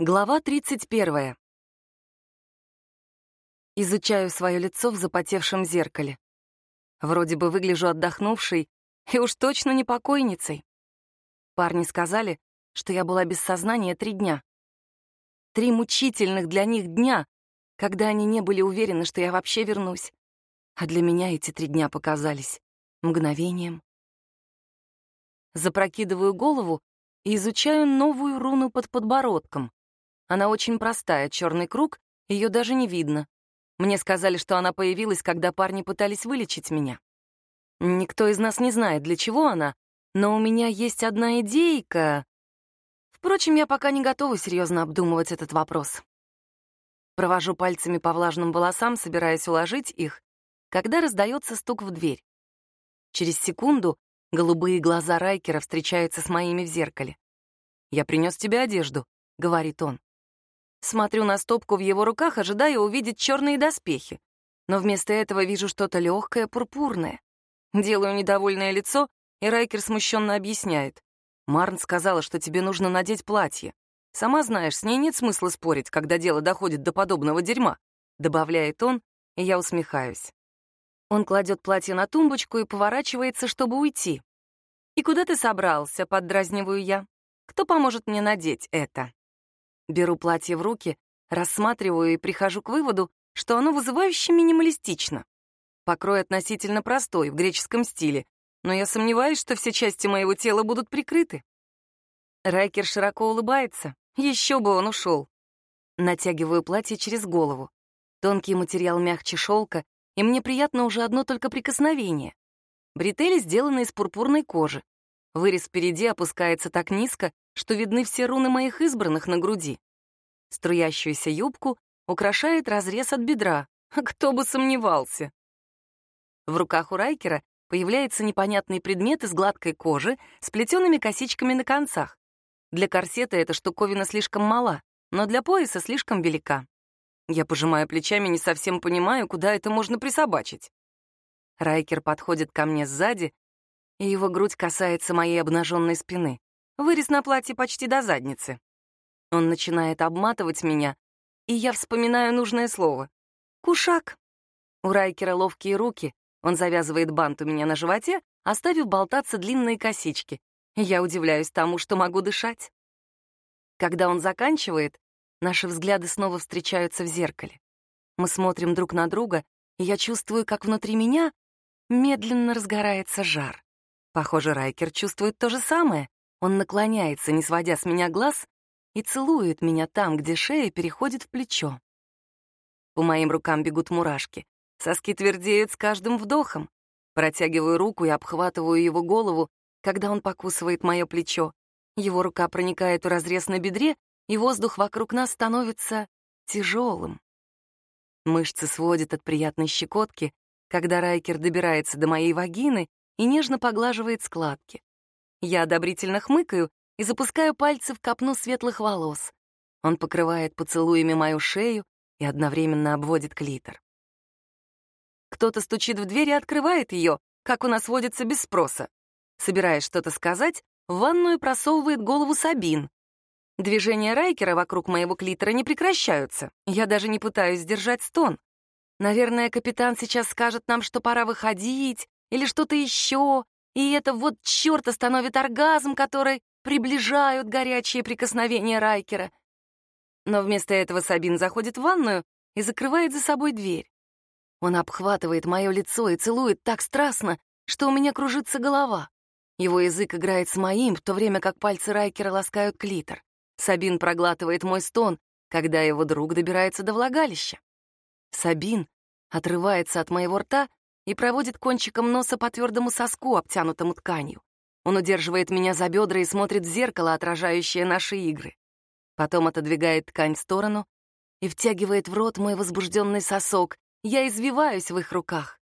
Глава 31. Изучаю свое лицо в запотевшем зеркале. Вроде бы выгляжу отдохнувшей и уж точно не покойницей. Парни сказали, что я была без сознания три дня. Три мучительных для них дня, когда они не были уверены, что я вообще вернусь. А для меня эти три дня показались мгновением. Запрокидываю голову и изучаю новую руну под подбородком. Она очень простая, черный круг, ее даже не видно. Мне сказали, что она появилась, когда парни пытались вылечить меня. Никто из нас не знает, для чего она, но у меня есть одна идейка. Впрочем, я пока не готова серьезно обдумывать этот вопрос. Провожу пальцами по влажным волосам, собираясь уложить их, когда раздается стук в дверь. Через секунду голубые глаза Райкера встречаются с моими в зеркале. «Я принес тебе одежду», — говорит он. Смотрю на стопку в его руках, ожидая увидеть черные доспехи. Но вместо этого вижу что-то легкое, пурпурное. Делаю недовольное лицо, и Райкер смущенно объясняет. «Марн сказала, что тебе нужно надеть платье. Сама знаешь, с ней нет смысла спорить, когда дело доходит до подобного дерьма», — добавляет он, и я усмехаюсь. Он кладет платье на тумбочку и поворачивается, чтобы уйти. «И куда ты собрался?» — поддразниваю я. «Кто поможет мне надеть это?» Беру платье в руки, рассматриваю и прихожу к выводу, что оно вызывающе минималистично. Покрой относительно простой, в греческом стиле, но я сомневаюсь, что все части моего тела будут прикрыты. Райкер широко улыбается. Еще бы он ушел. Натягиваю платье через голову. Тонкий материал мягче шелка, и мне приятно уже одно только прикосновение. Бретели сделаны из пурпурной кожи. Вырез впереди опускается так низко, что видны все руны моих избранных на груди. Струящуюся юбку украшает разрез от бедра. Кто бы сомневался. В руках у Райкера появляется непонятный предмет из гладкой кожи с плетеными косичками на концах. Для корсета эта штуковина слишком мала, но для пояса слишком велика. Я пожимаю плечами, не совсем понимаю, куда это можно присобачить. Райкер подходит ко мне сзади, и его грудь касается моей обнаженной спины. Вырез на платье почти до задницы. Он начинает обматывать меня, и я вспоминаю нужное слово. «Кушак». У Райкера ловкие руки, он завязывает бант у меня на животе, оставив болтаться длинные косички. Я удивляюсь тому, что могу дышать. Когда он заканчивает, наши взгляды снова встречаются в зеркале. Мы смотрим друг на друга, и я чувствую, как внутри меня медленно разгорается жар. Похоже, Райкер чувствует то же самое. Он наклоняется, не сводя с меня глаз, и целует меня там, где шея переходит в плечо. По моим рукам бегут мурашки. Соски твердеют с каждым вдохом. Протягиваю руку и обхватываю его голову, когда он покусывает мое плечо. Его рука проникает в разрез на бедре, и воздух вокруг нас становится тяжелым. Мышцы сводят от приятной щекотки, когда Райкер добирается до моей вагины и нежно поглаживает складки. Я одобрительно хмыкаю и запускаю пальцы в копну светлых волос. Он покрывает поцелуями мою шею и одновременно обводит клитор. Кто-то стучит в дверь и открывает ее, как у нас водится без спроса. Собираясь что-то сказать, в ванную просовывает голову Сабин. Движения Райкера вокруг моего клитора не прекращаются. Я даже не пытаюсь сдержать стон. Наверное, капитан сейчас скажет нам, что пора выходить, или что-то еще, и это вот черт остановит оргазм, который приближают горячие прикосновения Райкера. Но вместо этого Сабин заходит в ванную и закрывает за собой дверь. Он обхватывает мое лицо и целует так страстно, что у меня кружится голова. Его язык играет с моим, в то время как пальцы Райкера ласкают клитор. Сабин проглатывает мой стон, когда его друг добирается до влагалища. Сабин отрывается от моего рта и проводит кончиком носа по твердому соску, обтянутому тканью. Он удерживает меня за бедра и смотрит в зеркало, отражающее наши игры. Потом отодвигает ткань в сторону и втягивает в рот мой возбужденный сосок. Я извиваюсь в их руках.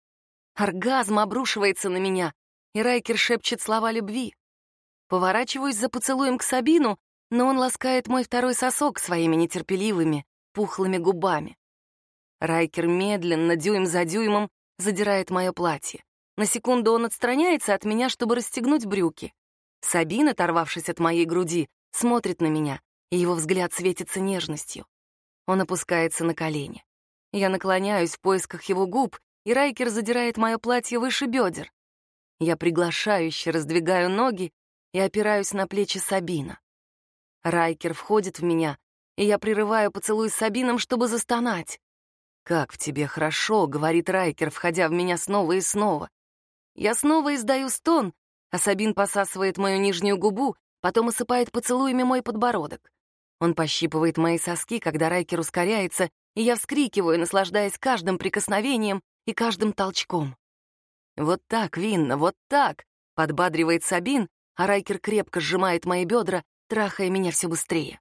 Оргазм обрушивается на меня, и Райкер шепчет слова любви. Поворачиваюсь за поцелуем к Сабину, но он ласкает мой второй сосок своими нетерпеливыми, пухлыми губами. Райкер медленно, дюйм за дюймом, задирает мое платье. На секунду он отстраняется от меня, чтобы расстегнуть брюки. Сабин, оторвавшись от моей груди, смотрит на меня, и его взгляд светится нежностью. Он опускается на колени. Я наклоняюсь в поисках его губ, и Райкер задирает мое платье выше бедер. Я приглашающе раздвигаю ноги и опираюсь на плечи Сабина. Райкер входит в меня, и я прерываю поцелуй с Сабином, чтобы застонать. «Как в тебе хорошо», — говорит Райкер, входя в меня снова и снова. Я снова издаю стон, а Сабин посасывает мою нижнюю губу, потом осыпает поцелуями мой подбородок. Он пощипывает мои соски, когда Райкер ускоряется, и я вскрикиваю, наслаждаясь каждым прикосновением и каждым толчком. «Вот так, Винна, вот так!» — подбадривает Сабин, а Райкер крепко сжимает мои бедра, трахая меня все быстрее.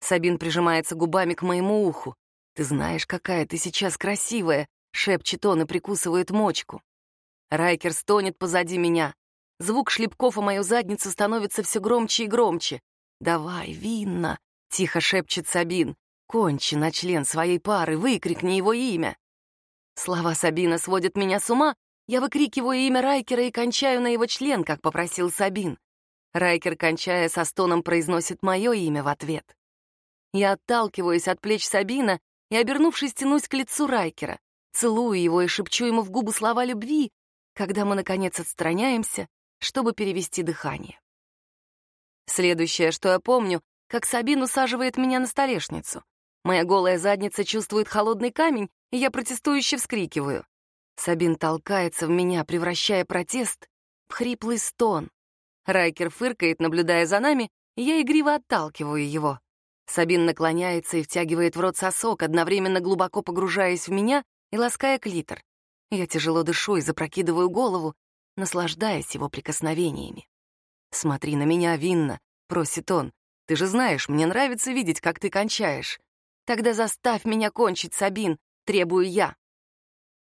Сабин прижимается губами к моему уху. «Ты знаешь, какая ты сейчас красивая!» — шепчет он и прикусывает мочку. Райкер стонет позади меня. Звук шлепков о мою задницу становится все громче и громче. «Давай, Винна!» — тихо шепчет Сабин. «Кончи на член своей пары, выкрикни его имя!» Слова Сабина сводят меня с ума, я выкрикиваю имя Райкера и кончаю на его член, как попросил Сабин. Райкер, кончая со стоном, произносит мое имя в ответ. Я отталкиваюсь от плеч Сабина и, обернувшись, тянусь к лицу Райкера, целую его и шепчу ему в губы слова любви, когда мы, наконец, отстраняемся, чтобы перевести дыхание. Следующее, что я помню, как Сабин усаживает меня на столешницу. Моя голая задница чувствует холодный камень, и я протестующе вскрикиваю. Сабин толкается в меня, превращая протест в хриплый стон. Райкер фыркает, наблюдая за нами, и я игриво отталкиваю его. Сабин наклоняется и втягивает в рот сосок, одновременно глубоко погружаясь в меня и лаская клитор. Я тяжело дышу и запрокидываю голову, наслаждаясь его прикосновениями. «Смотри на меня, Винна», — просит он. «Ты же знаешь, мне нравится видеть, как ты кончаешь. Тогда заставь меня кончить, Сабин», — требую я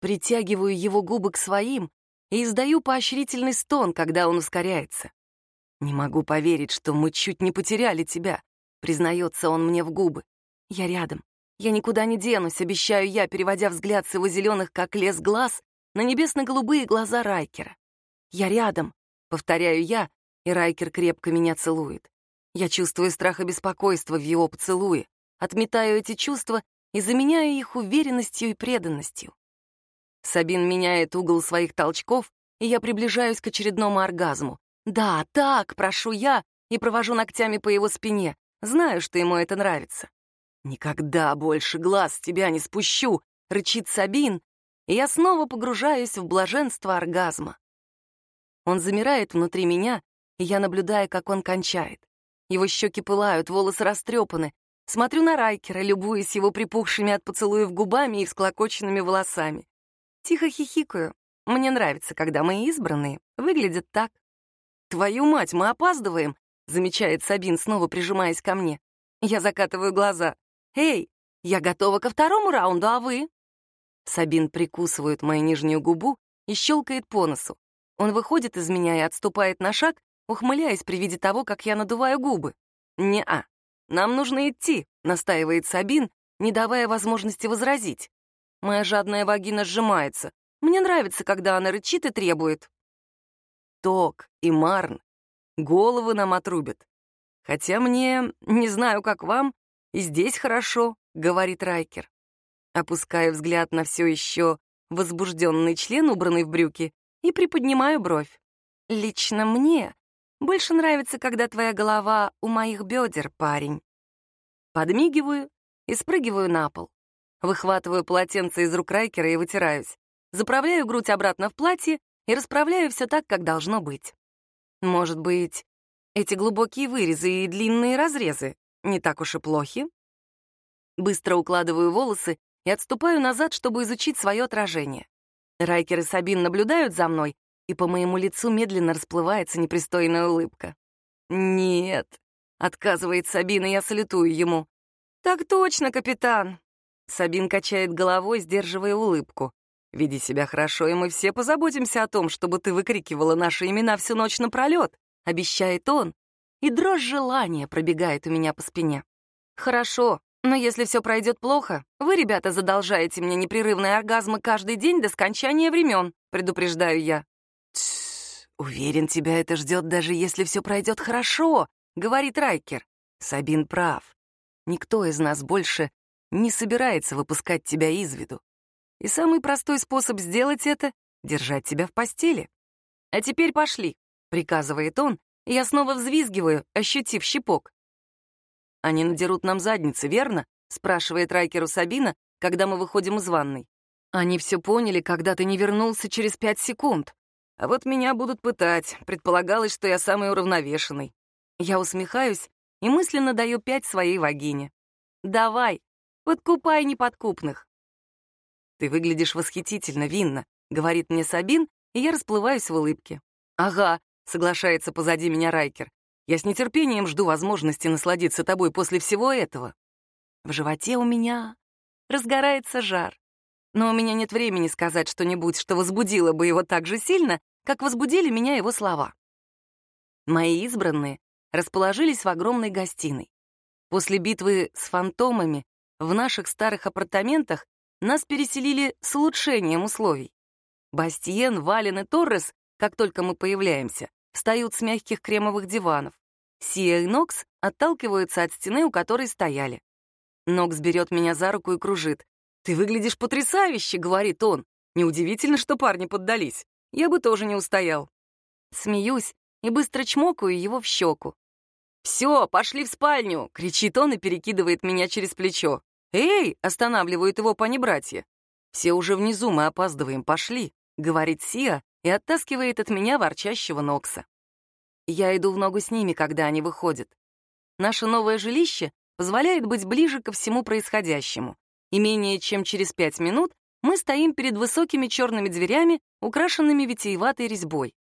притягиваю его губы к своим и издаю поощрительный стон, когда он ускоряется. «Не могу поверить, что мы чуть не потеряли тебя», — признается он мне в губы. «Я рядом. Я никуда не денусь, обещаю я, переводя взгляд с его зеленых, как лес глаз, на небесно-голубые глаза Райкера. «Я рядом», — повторяю я, и Райкер крепко меня целует. Я чувствую страх и беспокойство в его поцелуе, отметаю эти чувства и заменяю их уверенностью и преданностью. Сабин меняет угол своих толчков, и я приближаюсь к очередному оргазму. «Да, так, прошу я», и провожу ногтями по его спине. Знаю, что ему это нравится. «Никогда больше глаз тебя не спущу», — рычит Сабин, и я снова погружаюсь в блаженство оргазма. Он замирает внутри меня, и я наблюдаю, как он кончает. Его щеки пылают, волосы растрепаны. Смотрю на Райкера, любуясь его припухшими от поцелуев губами и всклокоченными волосами. Тихо хихикаю. Мне нравится, когда мои избранные выглядят так. «Твою мать, мы опаздываем!» — замечает Сабин, снова прижимаясь ко мне. Я закатываю глаза. «Эй, я готова ко второму раунду, а вы?» Сабин прикусывает мою нижнюю губу и щелкает по носу. Он выходит из меня и отступает на шаг, ухмыляясь при виде того, как я надуваю губы. «Не-а, нам нужно идти», — настаивает Сабин, не давая возможности возразить. Моя жадная вагина сжимается. Мне нравится, когда она рычит и требует. Ток и Марн головы нам отрубят. Хотя мне, не знаю, как вам, и здесь хорошо, говорит Райкер. Опускаю взгляд на все еще возбужденный член, убранный в брюки, и приподнимаю бровь. Лично мне больше нравится, когда твоя голова у моих бедер, парень. Подмигиваю и спрыгиваю на пол. Выхватываю полотенце из рук Райкера и вытираюсь. Заправляю грудь обратно в платье и расправляю все так, как должно быть. Может быть, эти глубокие вырезы и длинные разрезы не так уж и плохи? Быстро укладываю волосы и отступаю назад, чтобы изучить свое отражение. Райкер и Сабин наблюдают за мной, и по моему лицу медленно расплывается непристойная улыбка. «Нет», — отказывает Сабин, и я салютую ему. «Так точно, капитан», Сабин качает головой, сдерживая улыбку. «Веди себя хорошо, и мы все позаботимся о том, чтобы ты выкрикивала наши имена всю ночь напролет», — обещает он, и дрожь желания пробегает у меня по спине. «Хорошо, но если все пройдет плохо, вы, ребята, задолжаете мне непрерывные оргазмы каждый день до скончания времен», — предупреждаю я. «Тссс, уверен, тебя это ждет, даже если все пройдет хорошо», — говорит Райкер. Сабин прав. Никто из нас больше не собирается выпускать тебя из виду. И самый простой способ сделать это — держать тебя в постели. «А теперь пошли», — приказывает он, и я снова взвизгиваю, ощутив щепок. «Они надерут нам задницы, верно?» — спрашивает Райкеру Сабина, когда мы выходим из ванной. «Они все поняли, когда ты не вернулся через пять секунд. А вот меня будут пытать. Предполагалось, что я самый уравновешенный. Я усмехаюсь и мысленно даю пять своей вагине. «Давай, подкупай неподкупных». «Ты выглядишь восхитительно, Винна», — говорит мне Сабин, и я расплываюсь в улыбке. «Ага», — соглашается позади меня Райкер. «Я с нетерпением жду возможности насладиться тобой после всего этого». В животе у меня разгорается жар. Но у меня нет времени сказать что-нибудь, что возбудило бы его так же сильно, как возбудили меня его слова. Мои избранные расположились в огромной гостиной. После битвы с фантомами в наших старых апартаментах нас переселили с улучшением условий. Бастиен, Вален и Торрес, как только мы появляемся, встают с мягких кремовых диванов. Сия и Нокс отталкиваются от стены, у которой стояли. Нокс берет меня за руку и кружит. «Ты выглядишь потрясающе», — говорит он. Неудивительно, что парни поддались. Я бы тоже не устоял. Смеюсь и быстро чмокаю его в щеку. «Все, пошли в спальню!» — кричит он и перекидывает меня через плечо. «Эй!» — останавливают его пани-братья. «Все уже внизу, мы опаздываем, пошли», — говорит Сия и оттаскивает от меня ворчащего Нокса. Я иду в ногу с ними, когда они выходят. Наше новое жилище позволяет быть ближе ко всему происходящему и менее чем через пять минут мы стоим перед высокими черными дверями, украшенными витиеватой резьбой.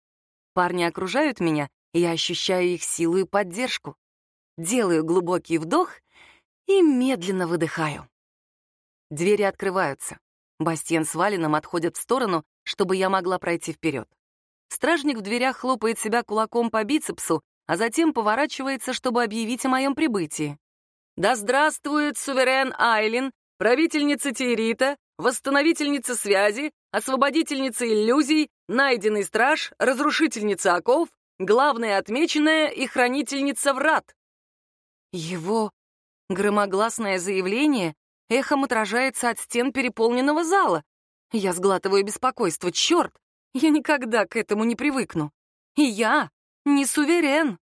Парни окружают меня, и я ощущаю их силу и поддержку. Делаю глубокий вдох и медленно выдыхаю. Двери открываются. Бастиен с Валином отходят в сторону, чтобы я могла пройти вперед. Стражник в дверях хлопает себя кулаком по бицепсу, а затем поворачивается, чтобы объявить о моем прибытии. «Да здравствует суверен Айлин, правительница Тиерита, восстановительница связи, освободительница иллюзий, найденный страж, разрушительница оков, главная отмеченная и хранительница врат. Его громогласное заявление эхом отражается от стен переполненного зала. Я сглатываю беспокойство. Черт! Я никогда к этому не привыкну. И я не суверен.